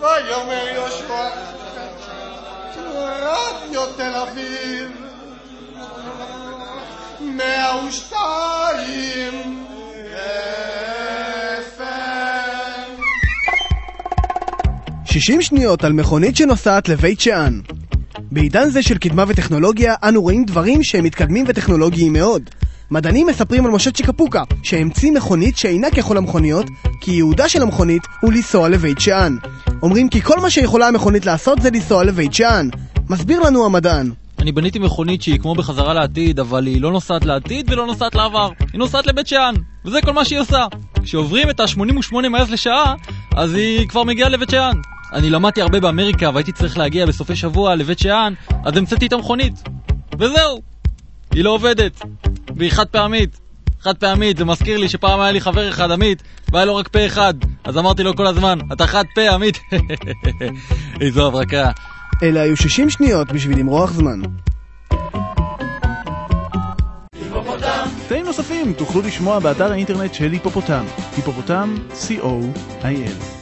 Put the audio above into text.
ויאמר יהושע רדיו תל אביב מאה ושתיים 60 שניות על מכונית שנוסעת לבית שאן. בעידן זה של קדמה וטכנולוגיה, אנו רואים דברים שהם מתקדמים וטכנולוגיים מאוד. מדענים מספרים על משה צ'יקפוקה, שהמציא מכונית שאינה ככל המכוניות, כי ייעודה של המכונית הוא לנסוע לבית שאן. אומרים כי כל מה שיכולה המכונית לעשות זה לנסוע לבית שאן. מסביר לנו המדען. אני בניתי מכונית שהיא כמו בחזרה לעתיד, אבל היא לא נוסעת לעתיד ולא נוסעת לעבר. היא נוסעת לבית שאן, וזה כל מה שהיא עושה. כשעוברים את ה-88 מייל לשעה, אז היא כבר מגיעה לבית שאן. אני למדתי הרבה באמריקה והייתי צריך להגיע בסופי שבוע לבית שאן, אז המצאתי את המכונית. וזהו. היא לא עובדת. והיא חד פעמית. חד פעמית, זה מזכיר לי שפעם היה לי חבר אחד, עמית, והיה לו רק פה אחד. אז אמרתי לו כל הזמן, אתה חד פה, עמית. איזו הברקה. אלה היו 60 שניות בשביל למרוח זמן. תאים נוספים תוכלו לשמוע באתר האינטרנט של היפופוטם, היפופוטם, co.il.